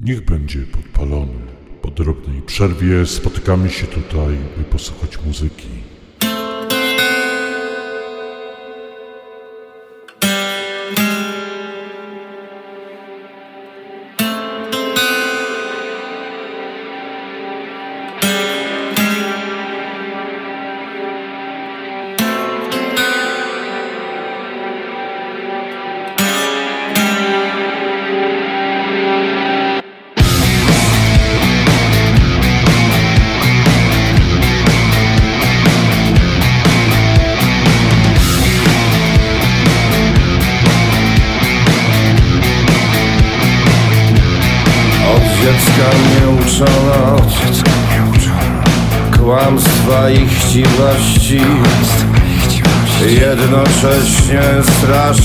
Niech będzie podpalony. Po drobnej przerwie spotykamy się tutaj, by posłuchać muzyki.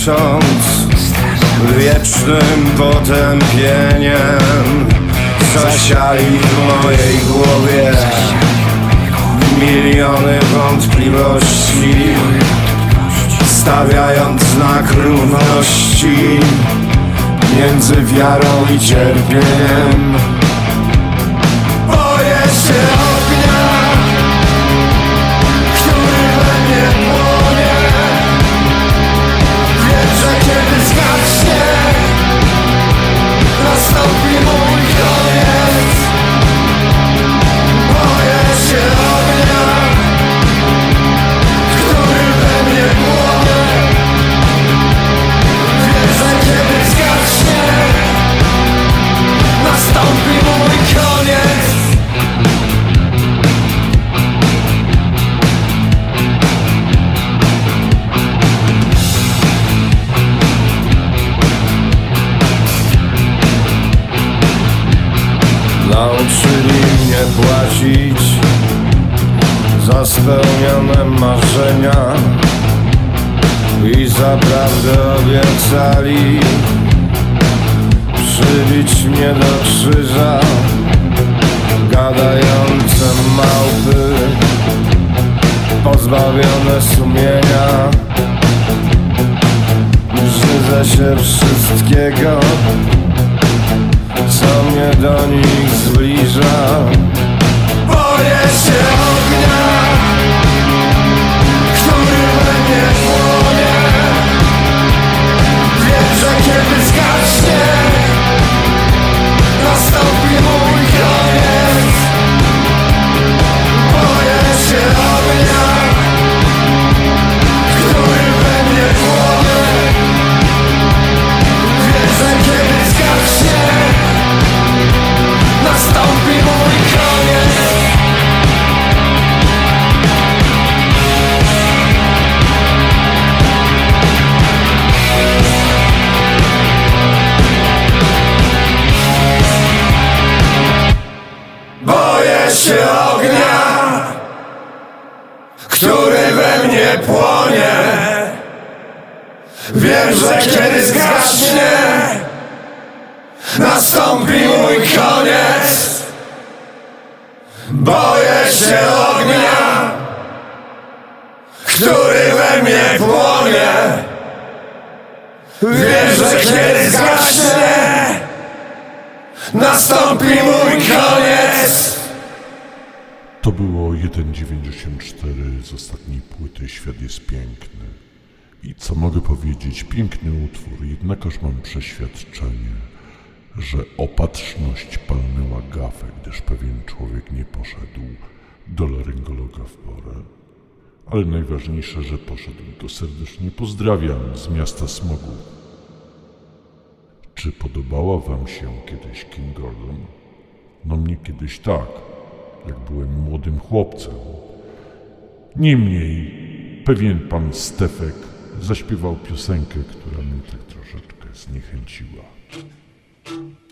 Strasząc Wiecznym potępieniem Zasiali w mojej głowie Miliony wątpliwości Stawiając znak równości między wiarą i cierpieniem. Boję się obiecali przybić mnie do krzyża gadające małpy pozbawione sumienia. Brzydzę się wszystkiego co mnie do nich zbliża. Boję się Nastąpi mój koniec Boję się ognia, który we mnie płonie. Wiem, że kiedy zgaśnie, nastąpi mój koniec. Boję się ognia, który we mnie płonie. Wiem, że kiedy zgaśnie, nastąpi mój koniec. To było 1.94 z ostatniej płyty Świat jest piękny. I co mogę powiedzieć, piękny utwór, jednakoż mam przeświadczenie, że opatrzność palnęła gafę, gdyż pewien człowiek nie poszedł do laryngologa w porę. Ale najważniejsze, że poszedł go serdecznie pozdrawiam z miasta Smogu. Czy podobała wam się kiedyś King Gordon? No mnie kiedyś tak, jak byłem młodym chłopcem. Niemniej pewien pan Stefek zaśpiewał piosenkę, która mnie tak troszeczkę zniechęciła. Mm.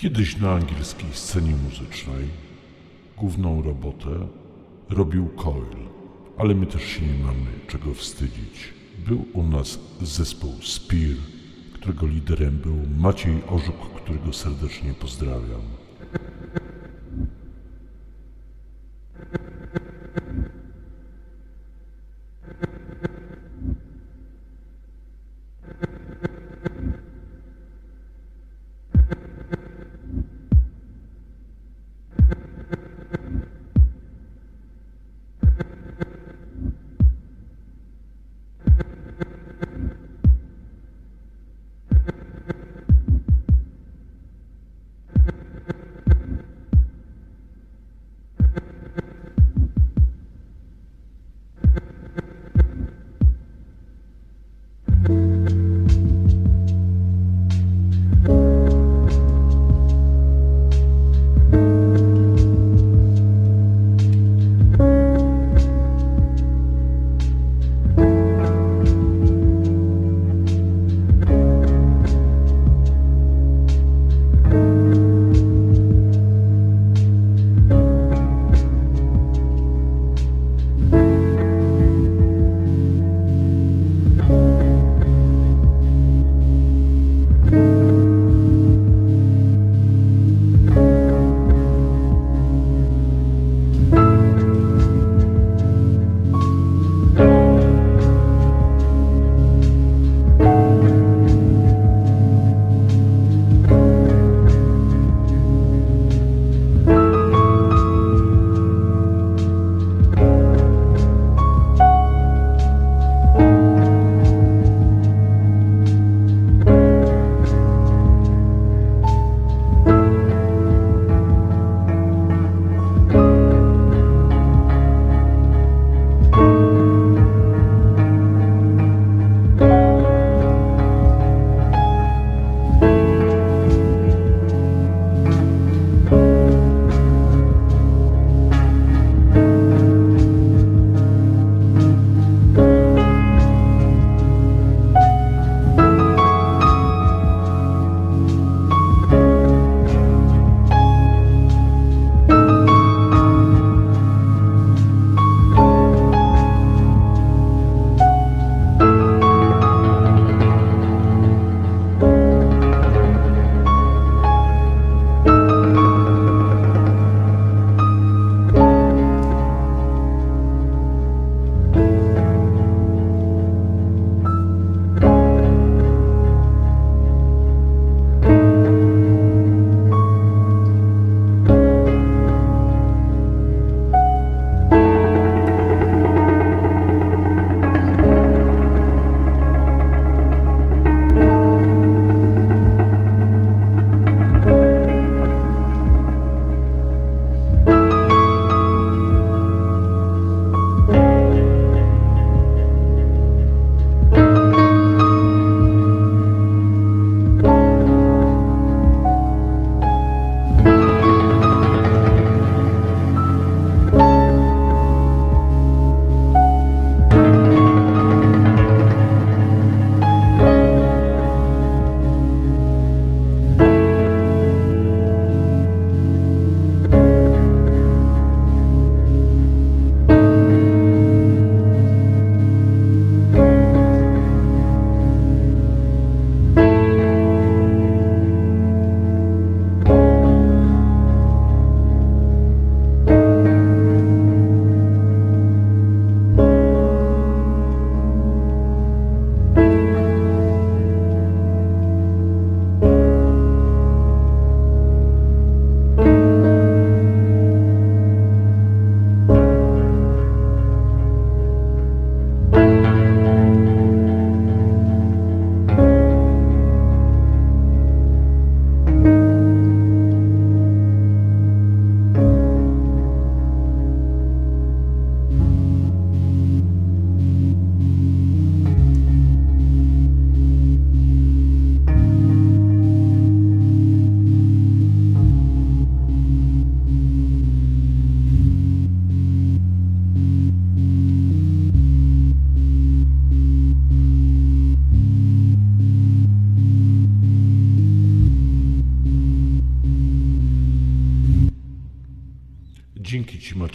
Kiedyś na angielskiej scenie muzycznej główną robotę robił Coil, ale my też się nie mamy czego wstydzić. Był u nas zespół Spear, którego liderem był Maciej Orzuk, którego serdecznie pozdrawiam.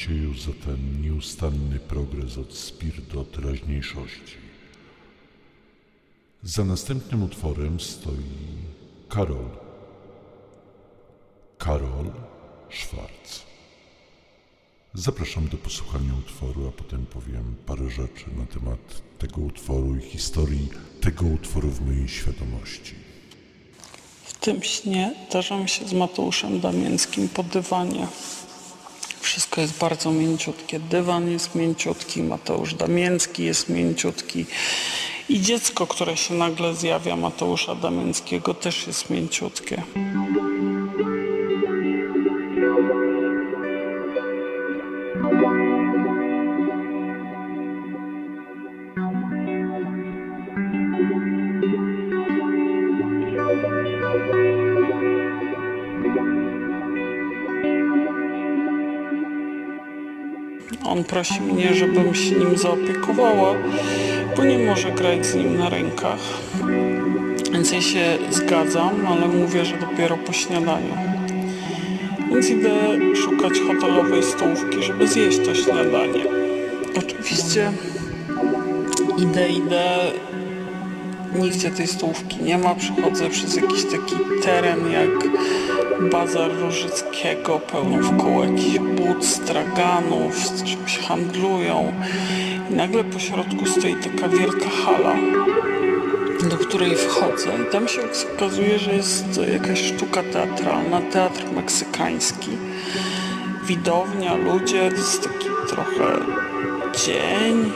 Macieju za ten nieustanny progres od spir do teraźniejszości. Za następnym utworem stoi Karol. Karol Szwarc. Zapraszam do posłuchania utworu, a potem powiem parę rzeczy na temat tego utworu i historii tego utworu w mojej świadomości. W tym śnie tarzam się z Mateuszem Damięckim po dywanie. Wszystko jest bardzo mięciutkie. Dywan jest mięciutki, Mateusz Damięcki jest mięciutki i dziecko, które się nagle zjawia Mateusza Damięckiego też jest mięciutkie. Prosi mnie, żebym się nim zaopiekowała, bo nie może grać z nim na rękach. Więc ja się zgadzam, ale mówię, że dopiero po śniadaniu. Więc idę szukać hotelowej stołówki, żeby zjeść to śniadanie. Oczywiście idę, idę. Nigdzie tej stołówki nie ma. Przechodzę przez jakiś taki teren jak bazar Różyckiego, pełno wkoło jakichś bud, straganów, z czymś handlują. I nagle po środku stoi taka wielka hala, do której wchodzę i tam się okazuje, że jest jakaś sztuka teatralna, teatr meksykański. Widownia, ludzie, to jest taki trochę dzień,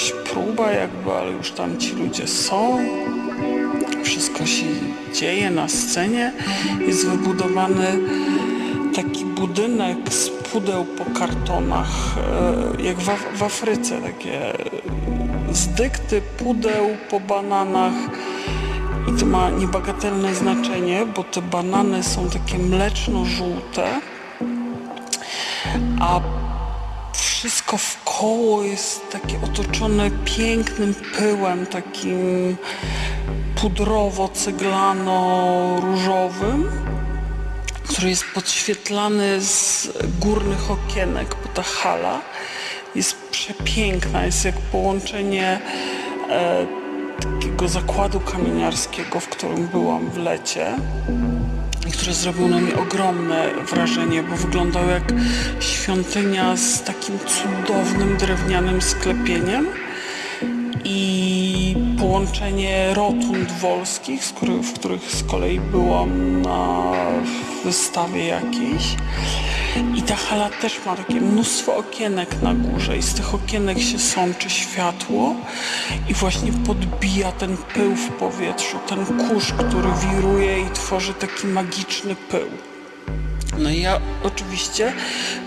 jakaś próba jakby, ale już tam ci ludzie są. Wszystko się dzieje na scenie. Jest wybudowany taki budynek z pudeł po kartonach, e, jak w, Af- w Afryce, takie z dykty pudeł po bananach. I to ma niebagatelne znaczenie, bo te banany są takie mleczno-żółte, a wszystko w koło jest takie otoczone pięknym pyłem, takim pudrowo-cyglano-różowym, który jest podświetlany z górnych okienek, bo ta hala jest przepiękna, jest jak połączenie e, takiego zakładu kamieniarskiego, w którym byłam w lecie i który zrobił na mnie ogromne wrażenie, bo wyglądał jak świątynia z takim cudownym drewnianym sklepieniem i połączenie rotund wolskich, w których z kolei byłam na wystawie jakiejś. I ta hala też ma takie mnóstwo okienek na górze i z tych okienek się sączy światło i właśnie podbija ten pył w powietrzu, ten kurz, który wiruje i tworzy taki magiczny pył. No i ja oczywiście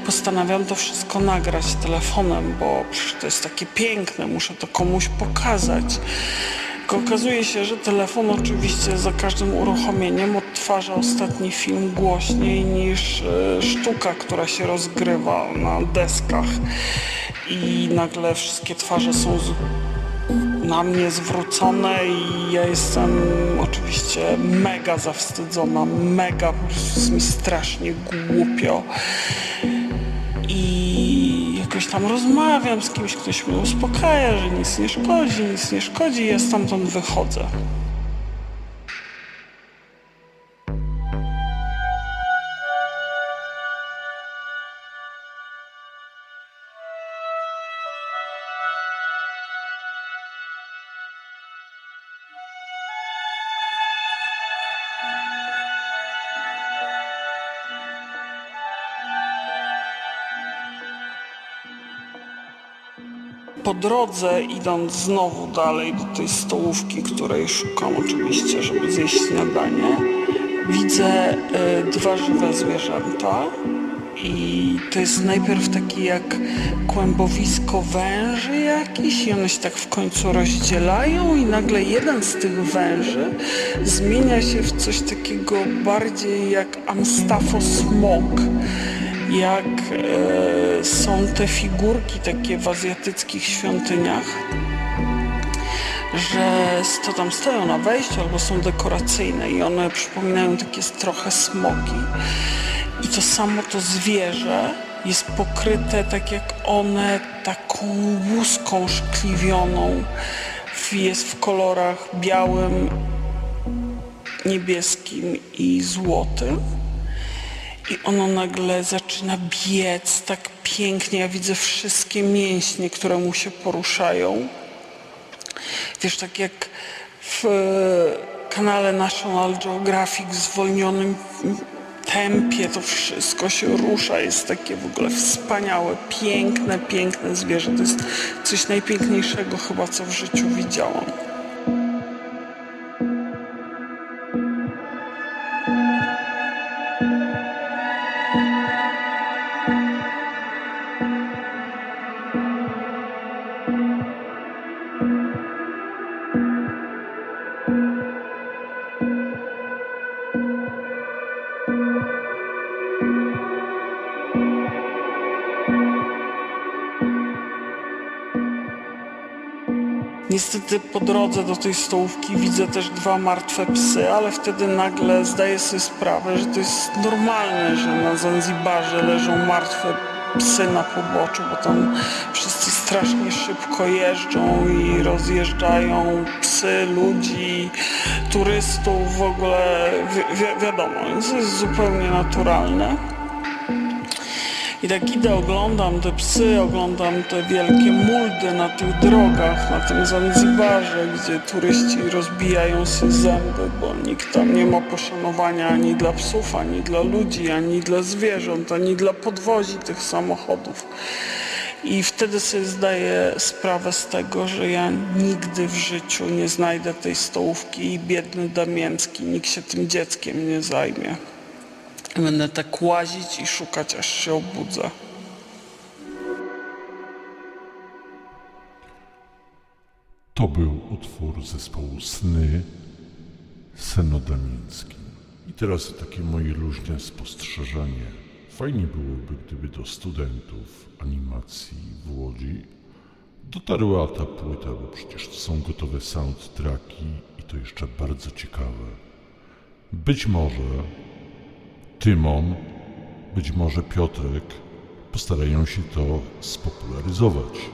postanawiam to wszystko nagrać telefonem, bo przecież to jest takie piękne, muszę to komuś pokazać. Tylko okazuje się, że telefon oczywiście za każdym uruchomieniem odtwarza ostatni film głośniej niż e, sztuka, która się rozgrywa na deskach. I nagle wszystkie twarze są na mnie zwrócone i ja jestem oczywiście mega zawstydzona, mega, po prostu jest mi strasznie głupio. I jakoś tam rozmawiam z kimś, ktoś mnie uspokaja, że nic nie szkodzi, nic nie szkodzi ja stamtąd wychodzę. Po drodze, idąc znowu dalej do tej stołówki, której szukam oczywiście, żeby zjeść śniadanie, widzę y, dwa żywe zwierzęta. I to jest najpierw takie jak kłębowisko węży jakiś i one się tak w końcu rozdzielają i nagle jeden z tych węży zmienia się w coś takiego bardziej jak Amstafo-smok jak e, są te figurki takie w azjatyckich świątyniach, że to tam stoją na wejściu albo są dekoracyjne i one przypominają takie trochę smoki. I to samo to zwierzę jest pokryte tak jak one taką łuską szkliwioną. Jest w kolorach białym, niebieskim i złotym. I ono nagle zaczyna biec tak pięknie. Ja widzę wszystkie mięśnie, które mu się poruszają. Wiesz, tak jak w kanale National Geographic w zwolnionym tempie to wszystko się rusza, jest takie w ogóle wspaniałe, piękne, piękne zwierzę. To jest coś najpiękniejszego chyba, co w życiu widziałam. Po drodze do tej stołówki widzę też dwa martwe psy, ale wtedy nagle zdaję sobie sprawę, że to jest normalne, że na Zanzibarze leżą martwe psy na poboczu, bo tam wszyscy strasznie szybko jeżdżą i rozjeżdżają psy, ludzi, turystów, w ogóle wi wi wiadomo, to jest zupełnie naturalne. I tak idę, oglądam te psy, oglądam te wielkie muldy na tych drogach, na tym Zanzibarze, gdzie turyści rozbijają sobie zęby, bo nikt tam nie ma poszanowania ani dla psów, ani dla ludzi, ani dla zwierząt, ani dla podwozi tych samochodów. I wtedy sobie zdaję sprawę z tego, że ja nigdy w życiu nie znajdę tej stołówki i biedny Damięcki, nikt się tym dzieckiem nie zajmie. Będę tak łazić i szukać, aż się obudzę. To był utwór zespołu Sny Senodamińskim. I teraz takie moje luźne spostrzeżenie. Fajnie byłoby, gdyby do studentów animacji w Łodzi dotarła ta płyta, bo przecież są gotowe soundtracki i to jeszcze bardzo ciekawe. Być może Tymon, być może Piotrek postarają się to spopularyzować.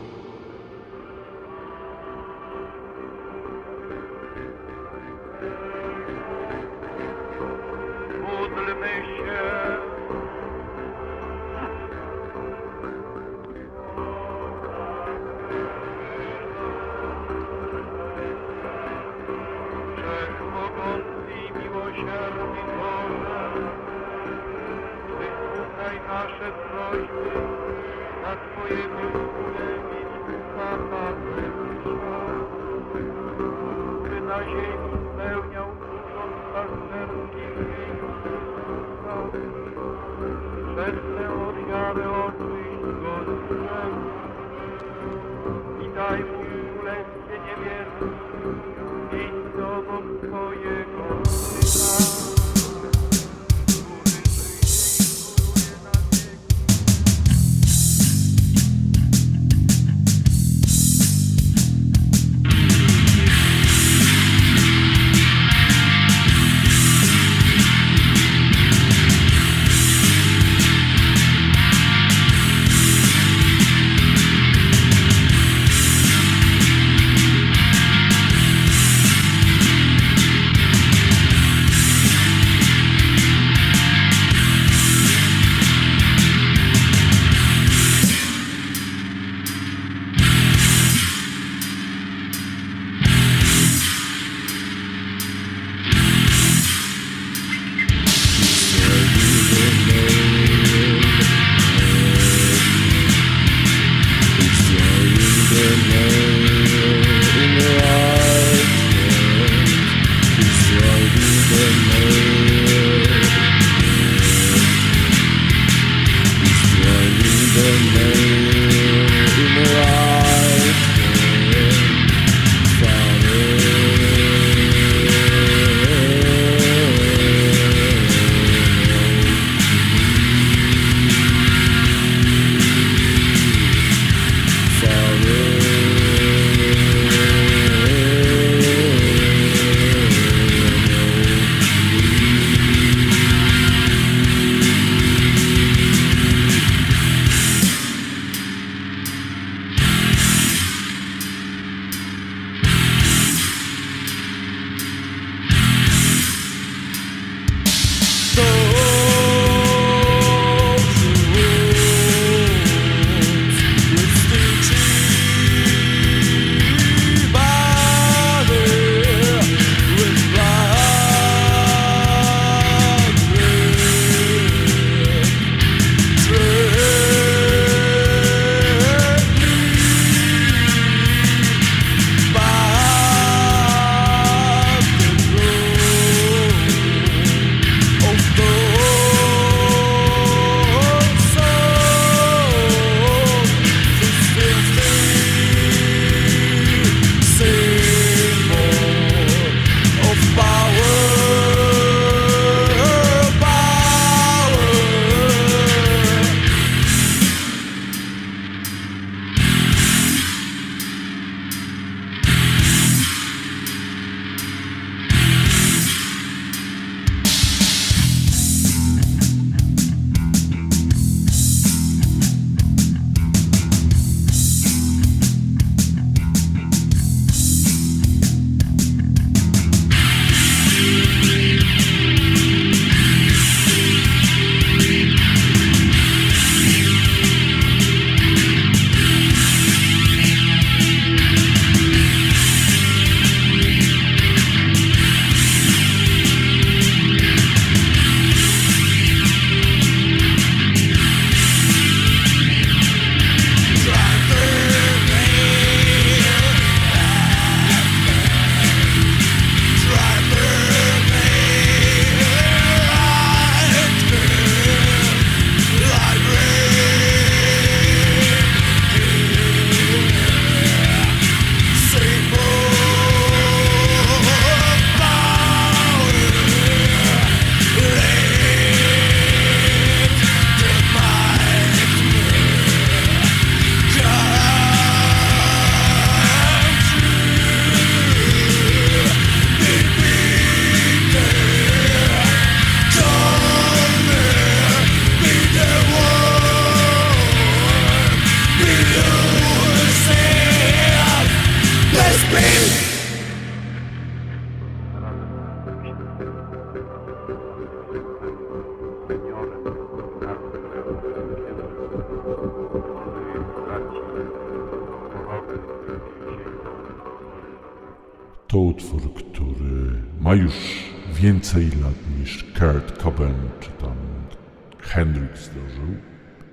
Hendrix dożył.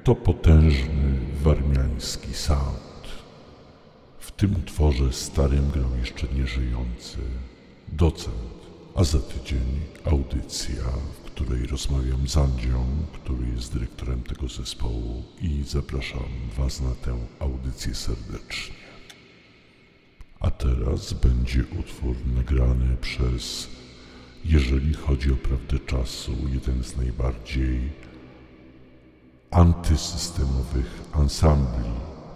To potężny warmiański sound. W tym utworze starym grał jeszcze nieżyjący docent, a za tydzień audycja, w której rozmawiam z Andzią, który jest dyrektorem tego zespołu i zapraszam Was na tę audycję serdecznie. A teraz będzie utwór nagrany przez, jeżeli chodzi o prawdę czasu, jeden z najbardziej antysystemowych ansambli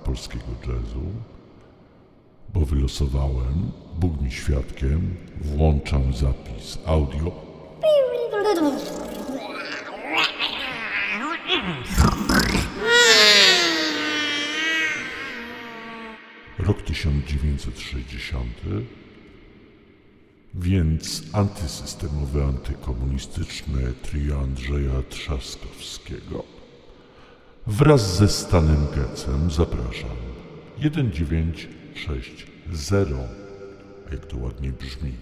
polskiego jazzu, bo wylosowałem, Bóg mi świadkiem, włączam zapis audio. Rok 1960, więc antysystemowy, antykomunistyczny trio Andrzeja Trzaskowskiego. Wraz ze Stanem Gecem zapraszam. 1960. Jak to ładnie brzmi.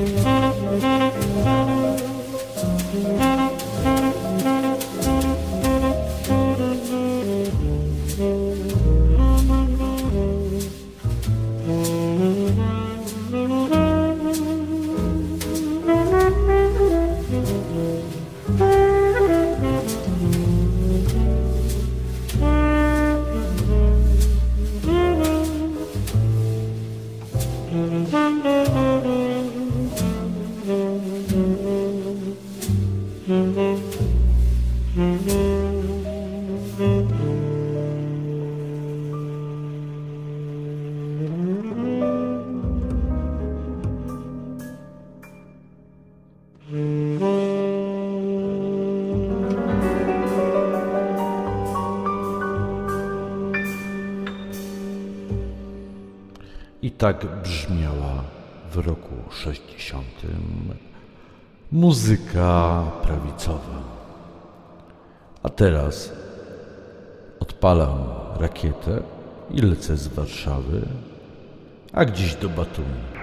I tak brzmiała w roku 60 muzyka prawicowa. A teraz odpalam rakietę i lecę z Warszawy, a gdzieś do Batumi.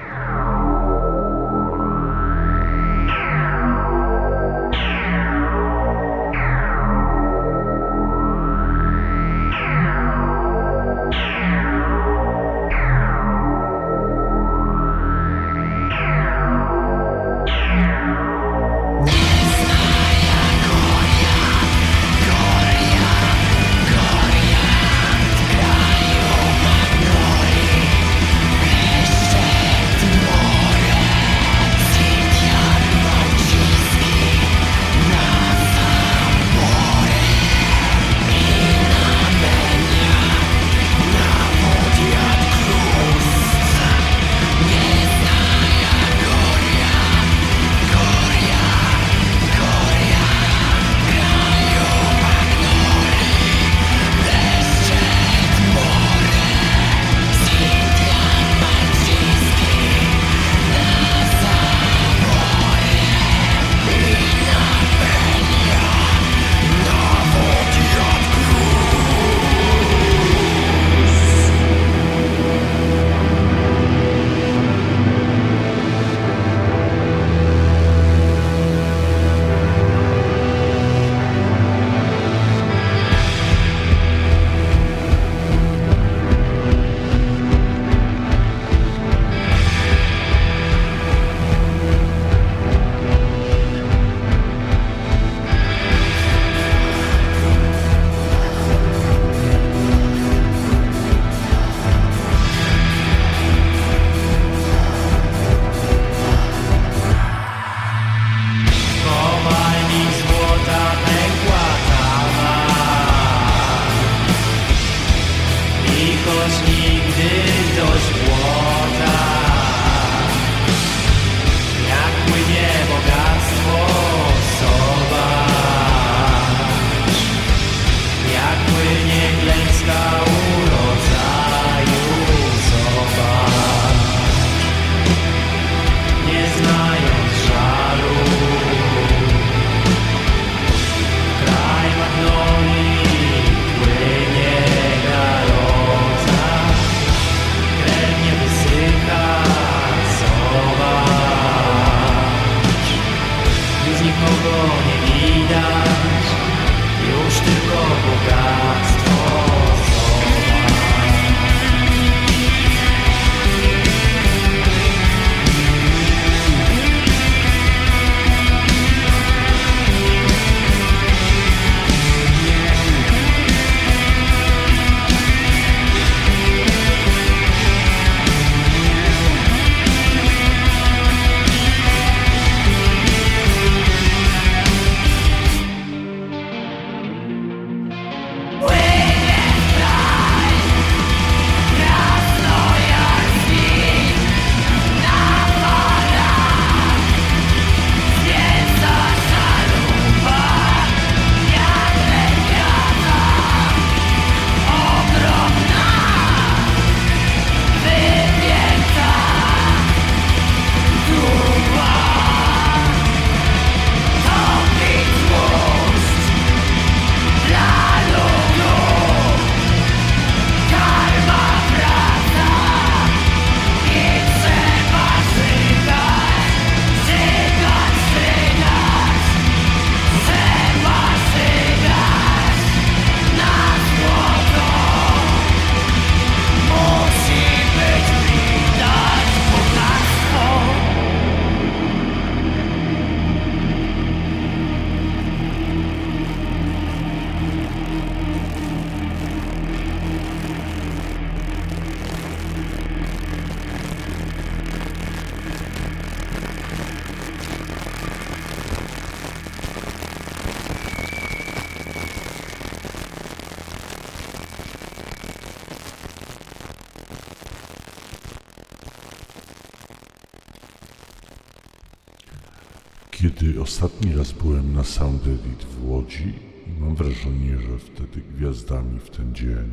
Ostatni raz byłem na Sound Edit w Łodzi i mam wrażenie, że wtedy gwiazdami w ten dzień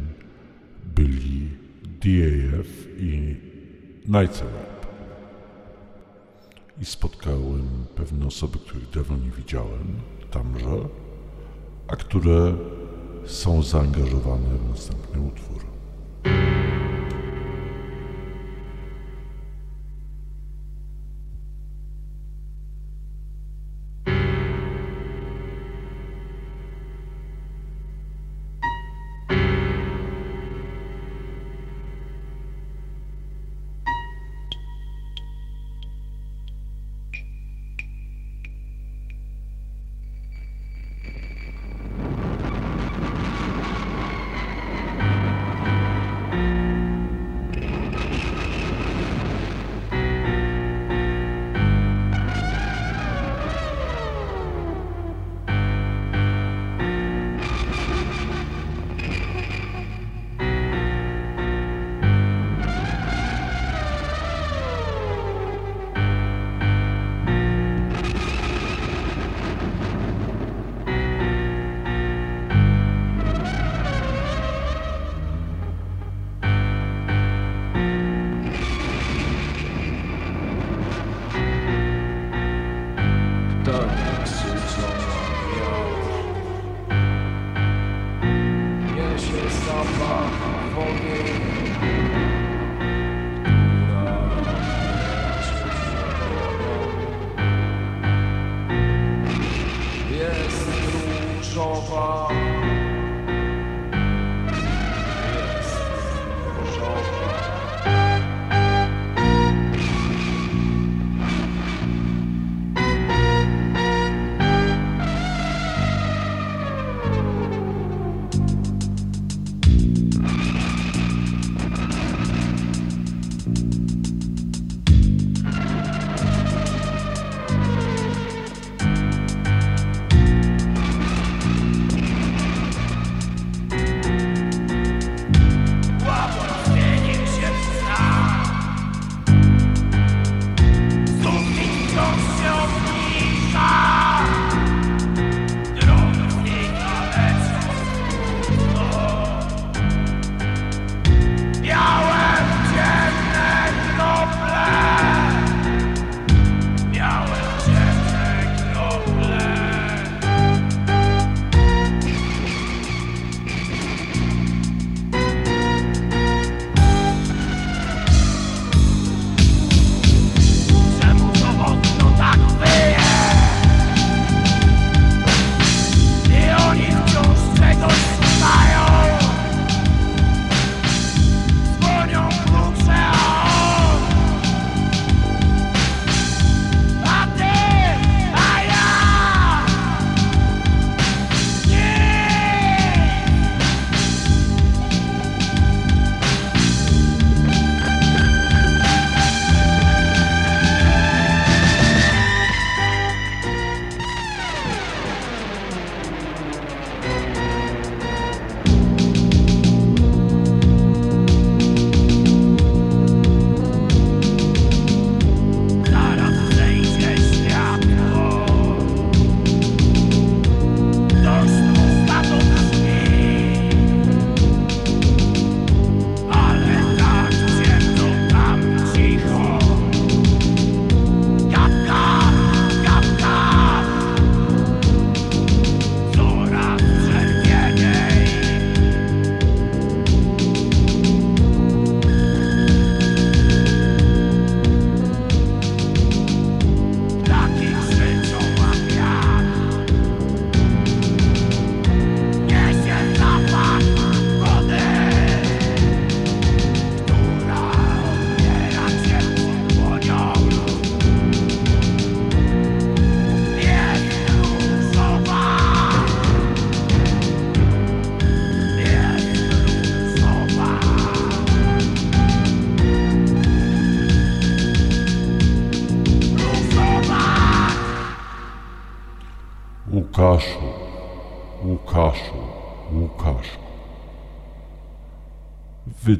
byli DAF i Night Rap. I spotkałem pewne osoby, których dawno nie widziałem tamże, a które są zaangażowane w następny utwór.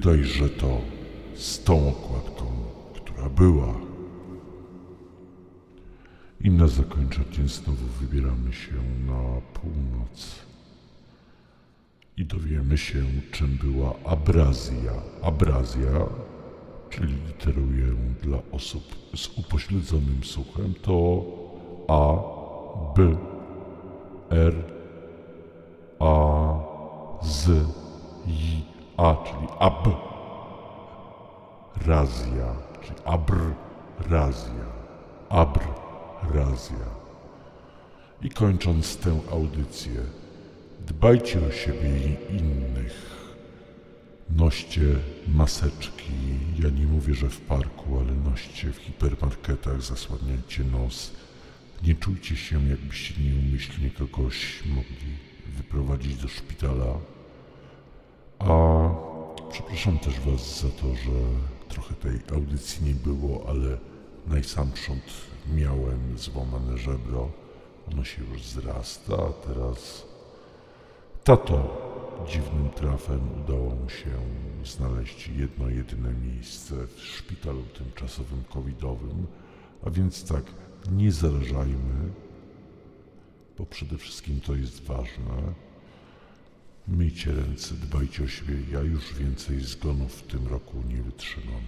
Wydajże to z tą okładką, która była. I na zakończenie znowu wybieramy się na północ. I dowiemy się, czym była abrazja. Abrazja, czyli literuję dla osób z upośledzonym słuchem, to A, B, R, A, Z, J, A, czyli ab. Razja, czyli abr, razja, abr, razja. I kończąc tę audycję, dbajcie o siebie i innych. Noście maseczki. Ja nie mówię, że w parku, ale noście w hipermarketach, zasłaniajcie nos. Nie czujcie się, jakbyście nieumyślnie kogoś mogli wyprowadzić do szpitala. A przepraszam też Was za to, że trochę tej audycji nie było, ale najsamprząd miałem złamane żebro. Ono się już zrasta, a teraz tato dziwnym trafem udało mu się znaleźć jedno jedyne miejsce w szpitalu tymczasowym covidowym, a więc tak, nie zarażajmy, bo przede wszystkim to jest ważne. Myjcie ręce, dbajcie o siebie. Ja już więcej zgonów w tym roku nie wytrzymam.